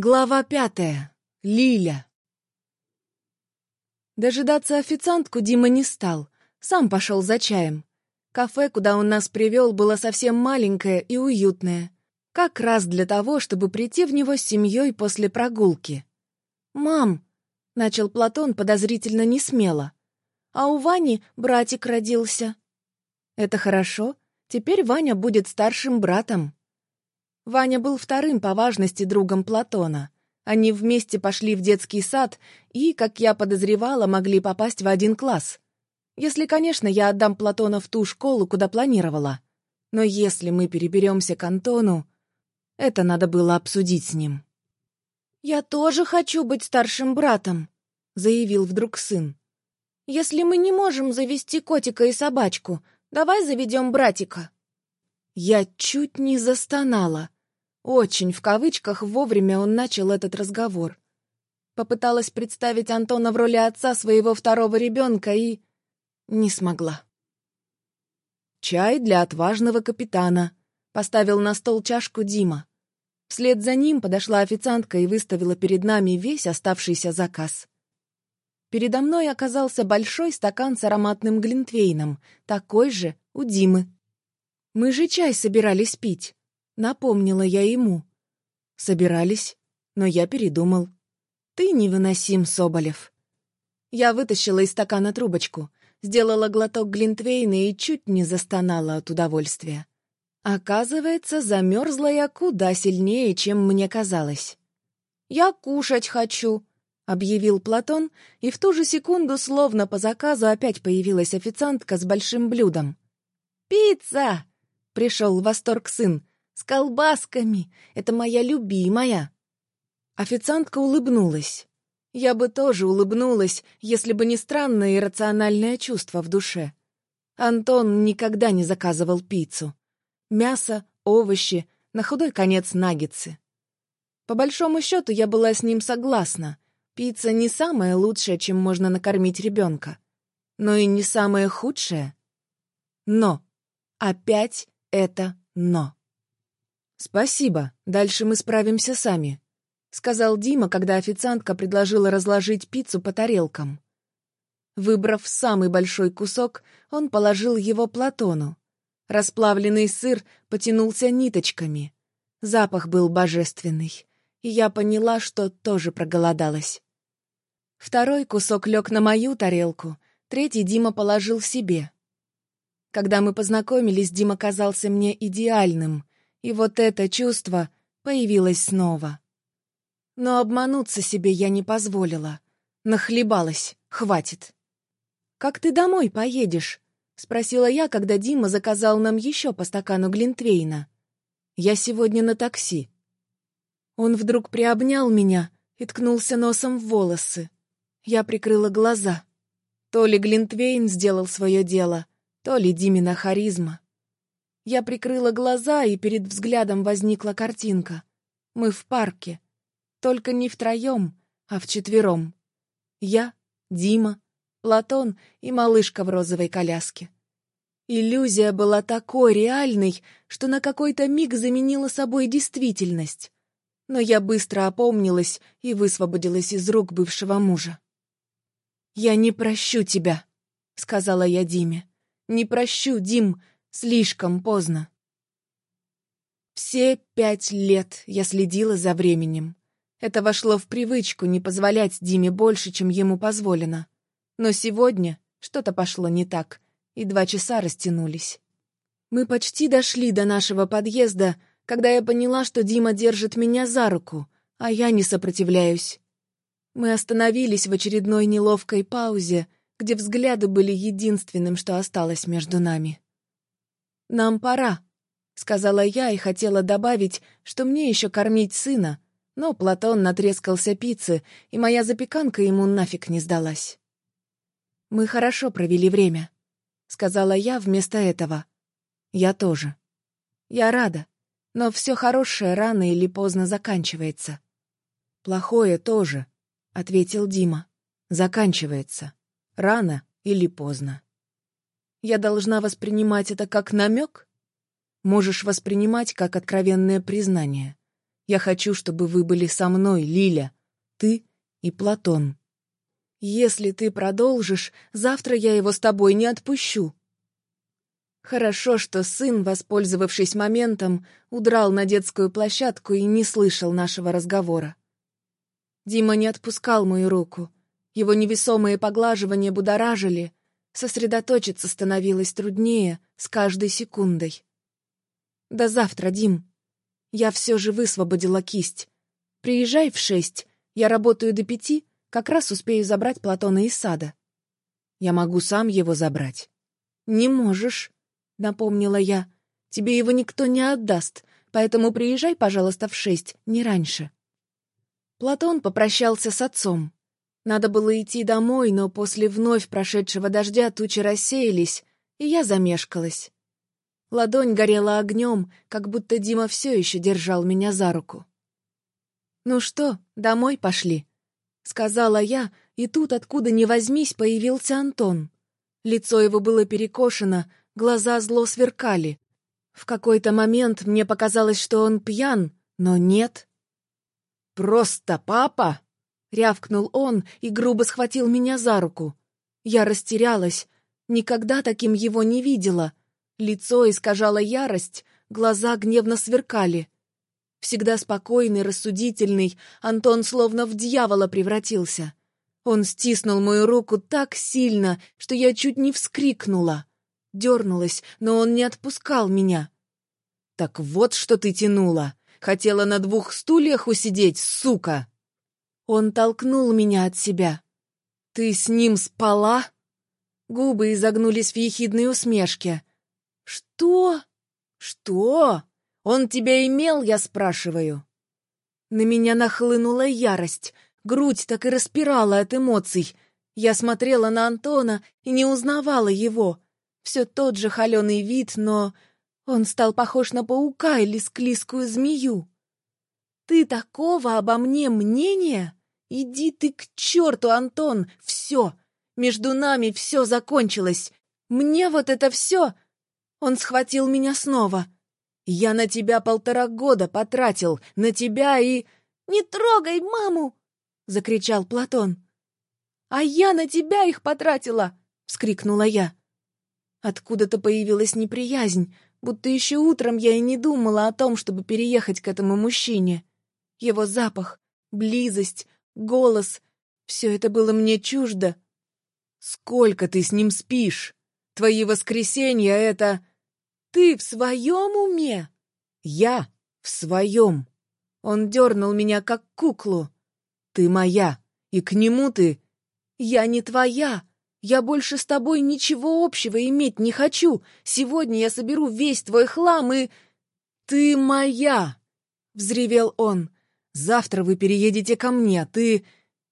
Глава пятая. Лиля. Дожидаться официантку Дима не стал, сам пошел за чаем. Кафе, куда он нас привел, было совсем маленькое и уютное. Как раз для того, чтобы прийти в него с семьей после прогулки. «Мам!» — начал Платон подозрительно несмело. «А у Вани братик родился». «Это хорошо. Теперь Ваня будет старшим братом». Ваня был вторым по важности другом Платона. Они вместе пошли в детский сад и, как я подозревала, могли попасть в один класс. Если, конечно, я отдам Платона в ту школу, куда планировала. Но если мы переберемся к Антону, это надо было обсудить с ним. «Я тоже хочу быть старшим братом», — заявил вдруг сын. «Если мы не можем завести котика и собачку, давай заведем братика». Я чуть не застонала. Очень, в кавычках, вовремя он начал этот разговор. Попыталась представить Антона в роли отца своего второго ребенка и... не смогла. «Чай для отважного капитана», — поставил на стол чашку Дима. Вслед за ним подошла официантка и выставила перед нами весь оставшийся заказ. Передо мной оказался большой стакан с ароматным глинтвейном, такой же у Димы. Мы же чай собирались пить. Напомнила я ему. Собирались, но я передумал. Ты невыносим, Соболев. Я вытащила из стакана трубочку, сделала глоток глинтвейна и чуть не застонала от удовольствия. Оказывается, замерзла я куда сильнее, чем мне казалось. «Я кушать хочу», — объявил Платон, и в ту же секунду, словно по заказу, опять появилась официантка с большим блюдом. «Пицца!» — пришел в восторг сын. С колбасками! Это моя любимая!» Официантка улыбнулась. Я бы тоже улыбнулась, если бы не странное иррациональное чувство в душе. Антон никогда не заказывал пиццу. Мясо, овощи, на худой конец наггетсы. По большому счету я была с ним согласна. Пицца не самое лучшее, чем можно накормить ребенка. Но и не самое худшее. Но. Опять это «но». «Спасибо, дальше мы справимся сами», — сказал Дима, когда официантка предложила разложить пиццу по тарелкам. Выбрав самый большой кусок, он положил его Платону. Расплавленный сыр потянулся ниточками. Запах был божественный, и я поняла, что тоже проголодалась. Второй кусок лег на мою тарелку, третий Дима положил себе. Когда мы познакомились, Дима казался мне идеальным, и вот это чувство появилось снова. Но обмануться себе я не позволила. Нахлебалась, хватит. «Как ты домой поедешь?» — спросила я, когда Дима заказал нам еще по стакану Глинтвейна. «Я сегодня на такси». Он вдруг приобнял меня и ткнулся носом в волосы. Я прикрыла глаза. То ли Глинтвейн сделал свое дело, то ли Димина харизма. Я прикрыла глаза, и перед взглядом возникла картинка. Мы в парке. Только не втроем, а вчетвером. Я, Дима, Платон и малышка в розовой коляске. Иллюзия была такой реальной, что на какой-то миг заменила собой действительность. Но я быстро опомнилась и высвободилась из рук бывшего мужа. «Я не прощу тебя», — сказала я Диме. «Не прощу, Дим, Слишком поздно. Все пять лет я следила за временем. Это вошло в привычку не позволять Диме больше, чем ему позволено. Но сегодня что-то пошло не так, и два часа растянулись. Мы почти дошли до нашего подъезда, когда я поняла, что Дима держит меня за руку, а я не сопротивляюсь. Мы остановились в очередной неловкой паузе, где взгляды были единственным, что осталось между нами. «Нам пора», — сказала я и хотела добавить, что мне еще кормить сына, но Платон натрескался пиццы, и моя запеканка ему нафиг не сдалась. «Мы хорошо провели время», — сказала я вместо этого. «Я тоже. Я рада, но все хорошее рано или поздно заканчивается». «Плохое тоже», — ответил Дима. «Заканчивается. Рано или поздно». Я должна воспринимать это как намек? Можешь воспринимать как откровенное признание. Я хочу, чтобы вы были со мной, Лиля. Ты и Платон. Если ты продолжишь, завтра я его с тобой не отпущу. Хорошо, что сын, воспользовавшись моментом, удрал на детскую площадку и не слышал нашего разговора. Дима не отпускал мою руку. Его невесомые поглаживания будоражили, сосредоточиться становилось труднее с каждой секундой. «До завтра, Дим!» Я все же высвободила кисть. «Приезжай в шесть, я работаю до пяти, как раз успею забрать Платона из сада». «Я могу сам его забрать». «Не можешь», — напомнила я. «Тебе его никто не отдаст, поэтому приезжай, пожалуйста, в шесть, не раньше». Платон попрощался с отцом. Надо было идти домой, но после вновь прошедшего дождя тучи рассеялись, и я замешкалась. Ладонь горела огнем, как будто Дима все еще держал меня за руку. «Ну что, домой пошли?» — сказала я, и тут, откуда ни возьмись, появился Антон. Лицо его было перекошено, глаза зло сверкали. В какой-то момент мне показалось, что он пьян, но нет. «Просто папа!» — рявкнул он и грубо схватил меня за руку. Я растерялась. Никогда таким его не видела. Лицо искажало ярость, глаза гневно сверкали. Всегда спокойный, рассудительный, Антон словно в дьявола превратился. Он стиснул мою руку так сильно, что я чуть не вскрикнула. Дернулась, но он не отпускал меня. «Так вот, что ты тянула!» Хотела на двух стульях усидеть, сука!» Он толкнул меня от себя. «Ты с ним спала?» Губы изогнулись в ехидной усмешке. «Что? Что? Он тебя имел, я спрашиваю?» На меня нахлынула ярость, грудь так и распирала от эмоций. Я смотрела на Антона и не узнавала его. Все тот же холеный вид, но он стал похож на паука или склизкую змею. «Ты такого обо мне мнения? Иди ты к черту, Антон! Все! Между нами все закончилось! Мне вот это все!» Он схватил меня снова. «Я на тебя полтора года потратил, на тебя и...» «Не трогай маму!» — закричал Платон. «А я на тебя их потратила!» — вскрикнула я. Откуда-то появилась неприязнь, будто еще утром я и не думала о том, чтобы переехать к этому мужчине. Его запах, близость, голос — все это было мне чуждо. «Сколько ты с ним спишь? Твои воскресенья — это...» «Ты в своем уме?» «Я в своем». Он дернул меня, как куклу. «Ты моя, и к нему ты...» «Я не твоя, я больше с тобой ничего общего иметь не хочу. Сегодня я соберу весь твой хлам и... Ты моя!» — взревел он. «Завтра вы переедете ко мне, ты...»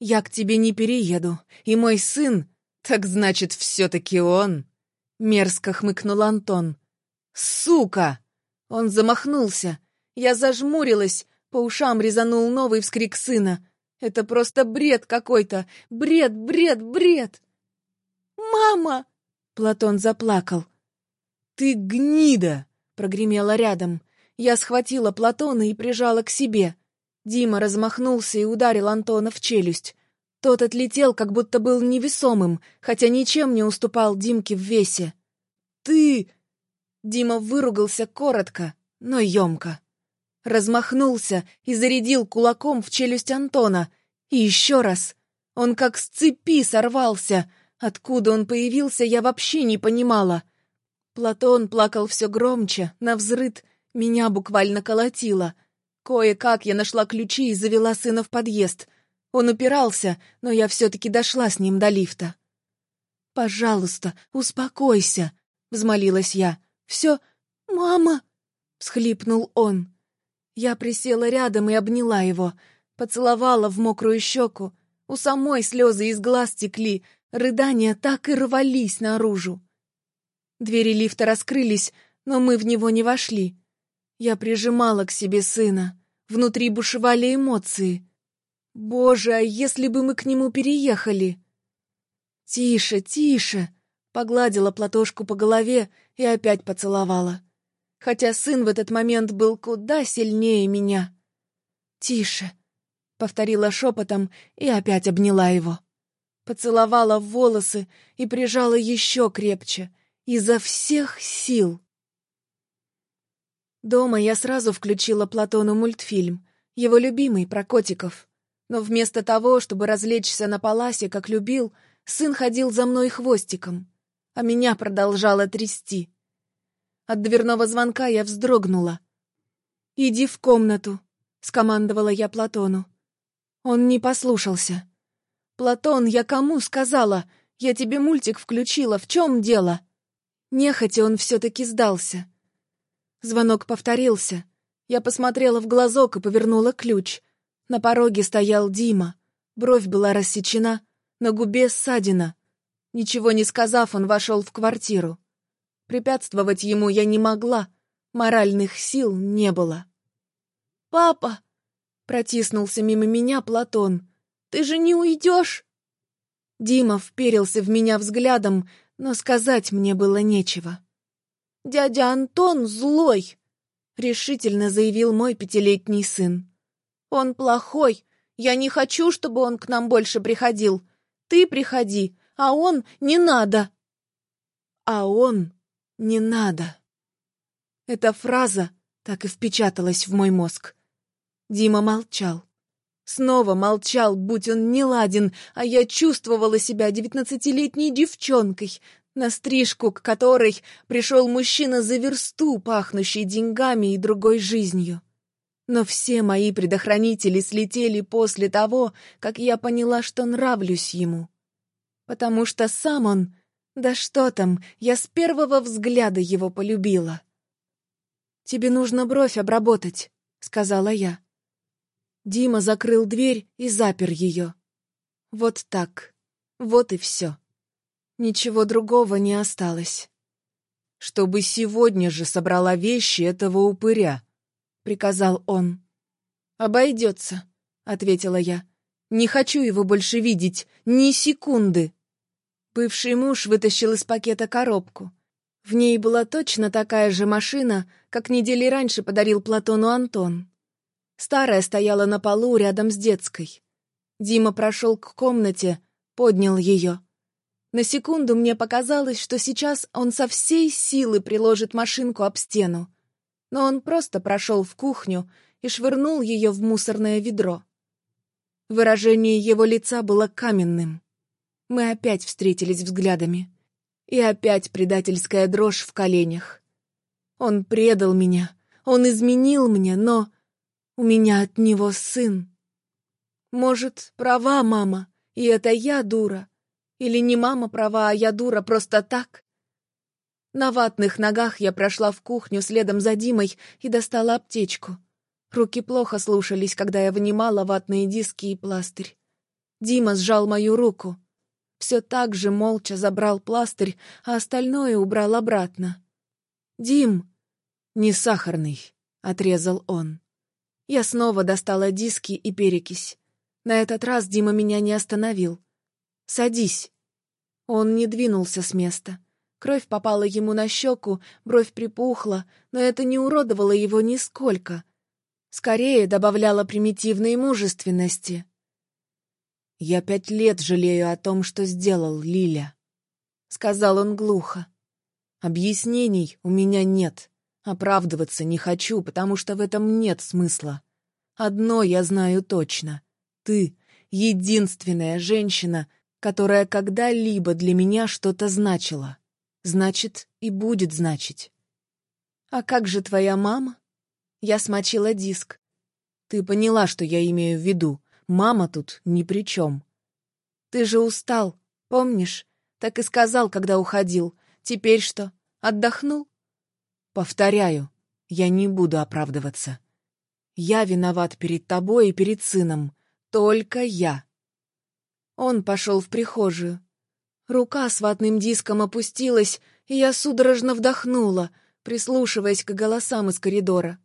«Я к тебе не перееду. И мой сын...» «Так значит, все-таки он...» Мерзко хмыкнул Антон. «Сука!» Он замахнулся. Я зажмурилась, по ушам резанул новый вскрик сына. «Это просто бред какой-то! Бред, бред, бред!» «Мама!» Платон заплакал. «Ты гнида!» — прогремела рядом. Я схватила Платона и прижала к себе. Дима размахнулся и ударил Антона в челюсть. Тот отлетел, как будто был невесомым, хотя ничем не уступал Димке в весе. «Ты...» Дима выругался коротко, но емко. Размахнулся и зарядил кулаком в челюсть Антона. И еще раз. Он как с цепи сорвался — Откуда он появился, я вообще не понимала. Платон плакал все громче, на взрыд меня буквально колотило. Кое-как я нашла ключи и завела сына в подъезд. Он упирался, но я все-таки дошла с ним до лифта. «Пожалуйста, успокойся», — взмолилась я. «Все... Мама!» — всхлипнул он. Я присела рядом и обняла его, поцеловала в мокрую щеку. У самой слезы из глаз текли, Рыдания так и рвались наружу. Двери лифта раскрылись, но мы в него не вошли. Я прижимала к себе сына. Внутри бушевали эмоции. Боже, а если бы мы к нему переехали? Тише, тише, погладила платошку по голове и опять поцеловала. Хотя сын в этот момент был куда сильнее меня. «Тише», — повторила шепотом и опять обняла его. Поцеловала в волосы и прижала еще крепче, изо всех сил. Дома я сразу включила Платону мультфильм, его любимый, про котиков. Но вместо того, чтобы развлечься на паласе, как любил, сын ходил за мной хвостиком, а меня продолжало трясти. От дверного звонка я вздрогнула. «Иди в комнату», — скомандовала я Платону. Он не послушался. «Платон, я кому сказала? Я тебе мультик включила, в чем дело?» Нехотя он все-таки сдался. Звонок повторился. Я посмотрела в глазок и повернула ключ. На пороге стоял Дима. Бровь была рассечена, на губе ссадина. Ничего не сказав, он вошел в квартиру. Препятствовать ему я не могла, моральных сил не было. «Папа!» — протиснулся мимо меня Платон. «Ты же не уйдешь?» Дима вперился в меня взглядом, но сказать мне было нечего. «Дядя Антон злой!» — решительно заявил мой пятилетний сын. «Он плохой. Я не хочу, чтобы он к нам больше приходил. Ты приходи, а он не надо!» «А он не надо!» Эта фраза так и впечаталась в мой мозг. Дима молчал. Снова молчал, будь он не ладен, а я чувствовала себя девятнадцатилетней девчонкой, на стрижку к которой пришел мужчина за версту, пахнущий деньгами и другой жизнью. Но все мои предохранители слетели после того, как я поняла, что нравлюсь ему. Потому что сам он... Да что там, я с первого взгляда его полюбила. «Тебе нужно бровь обработать», — сказала я. Дима закрыл дверь и запер ее. Вот так. Вот и все. Ничего другого не осталось. «Чтобы сегодня же собрала вещи этого упыря», — приказал он. «Обойдется», — ответила я. «Не хочу его больше видеть, ни секунды». Бывший муж вытащил из пакета коробку. В ней была точно такая же машина, как недели раньше подарил Платону Антон. Старая стояла на полу рядом с детской. Дима прошел к комнате, поднял ее. На секунду мне показалось, что сейчас он со всей силы приложит машинку об стену. Но он просто прошел в кухню и швырнул ее в мусорное ведро. Выражение его лица было каменным. Мы опять встретились взглядами. И опять предательская дрожь в коленях. Он предал меня, он изменил мне, но у меня от него сын. Может, права мама, и это я дура. Или не мама права, а я дура просто так? На ватных ногах я прошла в кухню следом за Димой и достала аптечку. Руки плохо слушались, когда я вынимала ватные диски и пластырь. Дима сжал мою руку. Все так же молча забрал пластырь, а остальное убрал обратно. «Дим!» «Не сахарный», — отрезал он. Я снова достала диски и перекись. На этот раз Дима меня не остановил. «Садись». Он не двинулся с места. Кровь попала ему на щеку, бровь припухла, но это не уродовало его нисколько. Скорее добавляло примитивной мужественности. «Я пять лет жалею о том, что сделал Лиля», — сказал он глухо. «Объяснений у меня нет». Оправдываться не хочу, потому что в этом нет смысла. Одно я знаю точно. Ты — единственная женщина, которая когда-либо для меня что-то значила. Значит, и будет значить. А как же твоя мама? Я смочила диск. Ты поняла, что я имею в виду. Мама тут ни при чем. Ты же устал, помнишь? Так и сказал, когда уходил. Теперь что, отдохнул? Повторяю, я не буду оправдываться. Я виноват перед тобой и перед сыном. Только я. Он пошел в прихожую. Рука с ватным диском опустилась, и я судорожно вдохнула, прислушиваясь к голосам из коридора.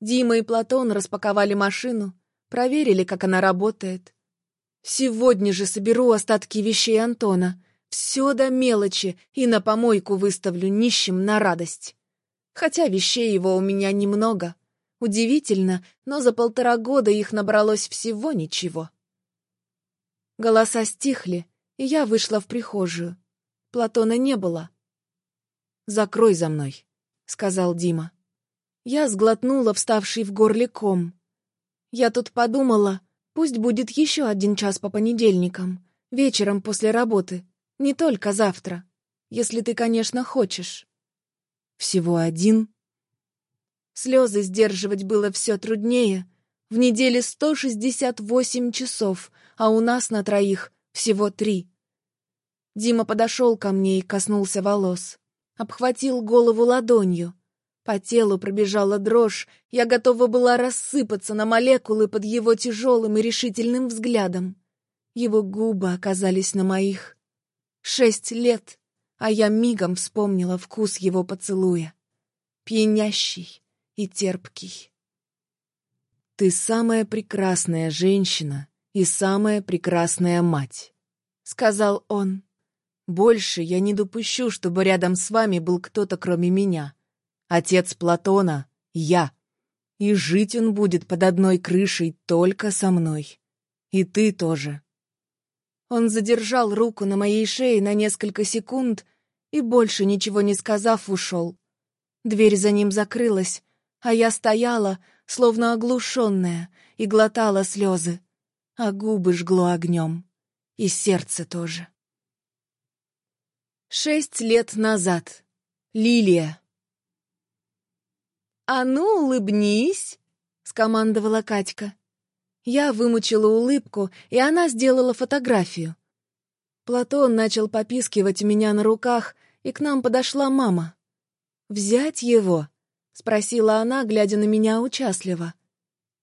Дима и Платон распаковали машину, проверили, как она работает. Сегодня же соберу остатки вещей Антона, все до мелочи, и на помойку выставлю нищим на радость. Хотя вещей его у меня немного. Удивительно, но за полтора года их набралось всего ничего. Голоса стихли, и я вышла в прихожую. Платона не было. «Закрой за мной», — сказал Дима. Я сглотнула вставший в горле ком. Я тут подумала, пусть будет еще один час по понедельникам, вечером после работы, не только завтра, если ты, конечно, хочешь. Всего один? Слезы сдерживать было все труднее. В неделе 168 часов, а у нас на троих всего три. Дима подошел ко мне и коснулся волос. Обхватил голову ладонью. По телу пробежала дрожь, я готова была рассыпаться на молекулы под его тяжелым и решительным взглядом. Его губы оказались на моих. Шесть лет, а я мигом вспомнила вкус его поцелуя. Пьянящий и терпкий. «Ты самая прекрасная женщина и самая прекрасная мать», — сказал он. «Больше я не допущу, чтобы рядом с вами был кто-то, кроме меня. Отец Платона — я. И жить он будет под одной крышей только со мной. И ты тоже». Он задержал руку на моей шее на несколько секунд и, больше ничего не сказав, ушел. Дверь за ним закрылась, а я стояла, словно оглушенная, и глотала слезы, а губы жгло огнем, и сердце тоже. Шесть лет назад. Лилия. «А ну, улыбнись!» — скомандовала Катька. Я вымучила улыбку, и она сделала фотографию. Платон начал попискивать меня на руках, и к нам подошла мама. «Взять его?» — спросила она, глядя на меня участливо.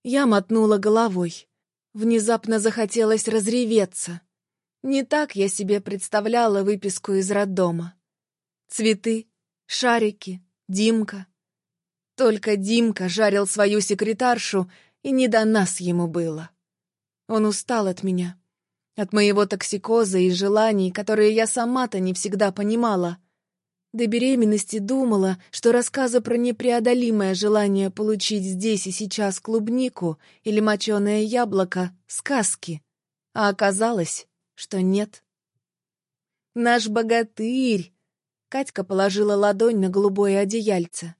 Я мотнула головой. Внезапно захотелось разреветься. Не так я себе представляла выписку из роддома. Цветы, шарики, Димка. Только Димка жарил свою секретаршу, и не до нас ему было. Он устал от меня, от моего токсикоза и желаний, которые я сама-то не всегда понимала — до беременности думала, что рассказы про непреодолимое желание получить здесь и сейчас клубнику или моченое яблоко — сказки. А оказалось, что нет. «Наш богатырь!» — Катька положила ладонь на голубое одеяльце.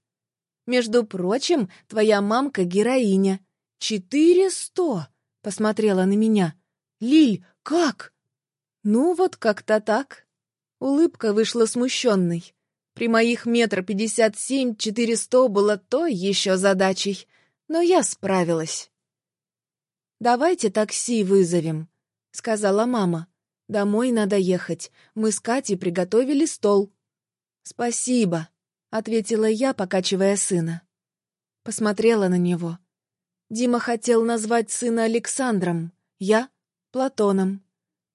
«Между прочим, твоя мамка — героиня. Четыре сто!» — посмотрела на меня. «Лиль, как?» «Ну, вот как-то так». Улыбка вышла смущенной. При моих метр пятьдесят семь четыреста было той еще задачей, но я справилась. «Давайте такси вызовем», — сказала мама. «Домой надо ехать. Мы с Катей приготовили стол». «Спасибо», — ответила я, покачивая сына. Посмотрела на него. Дима хотел назвать сына Александром, я — Платоном.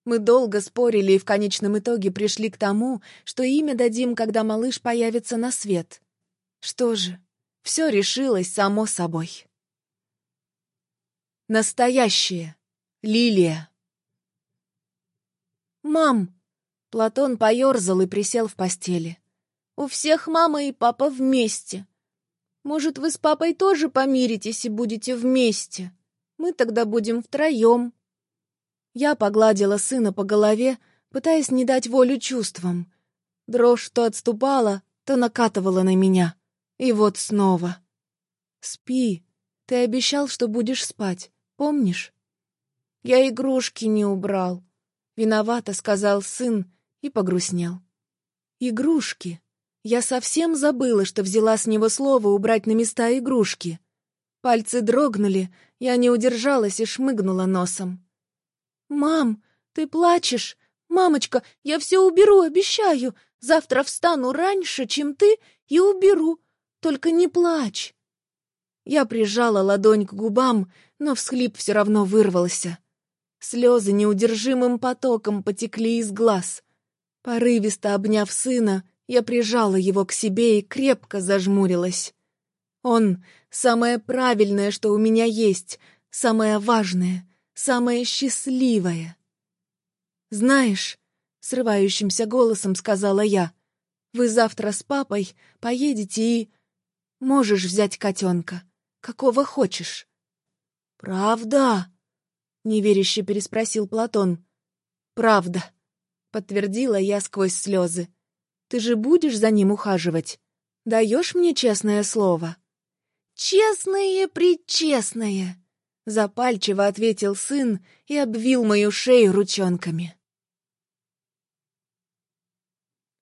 Мы долго спорили и в конечном итоге пришли к тому, что имя дадим, когда малыш появится на свет. Что же, все решилось само собой. Настоящее. Лилия. «Мам!» Платон поерзал и присел в постели. «У всех мама и папа вместе. Может, вы с папой тоже помиритесь и будете вместе? Мы тогда будем втроем». Я погладила сына по голове, пытаясь не дать волю чувствам. Дрожь то отступала, то накатывала на меня. И вот снова. «Спи. Ты обещал, что будешь спать. Помнишь?» «Я игрушки не убрал», — виновато сказал сын и погрустнел. «Игрушки. Я совсем забыла, что взяла с него слово убрать на места игрушки». Пальцы дрогнули, я не удержалась и шмыгнула носом. «Мам, ты плачешь? Мамочка, я все уберу, обещаю. Завтра встану раньше, чем ты, и уберу. Только не плачь». Я прижала ладонь к губам, но всхлип все равно вырвался. Слезы неудержимым потоком потекли из глаз. Порывисто обняв сына, я прижала его к себе и крепко зажмурилась. Он — самое правильное, что у меня есть, самое важное — самое счастливое. «Знаешь», — срывающимся голосом сказала я, «вы завтра с папой поедете и... Можешь взять котенка. какого хочешь». «Правда?» — неверяще переспросил Платон. «Правда», — подтвердила я сквозь слезы. «Ты же будешь за ним ухаживать? Даешь мне честное слово?» «Честное-причестное!» Запальчиво ответил сын и обвил мою шею ручонками.